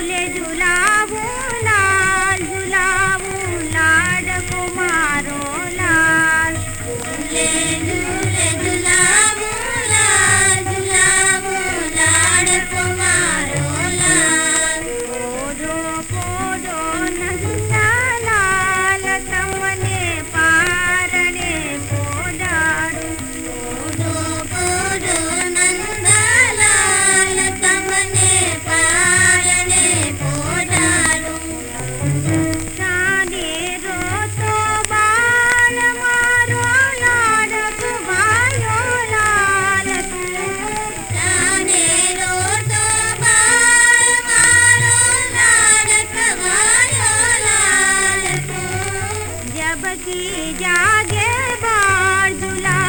పూలెదులావు जागे बार जुला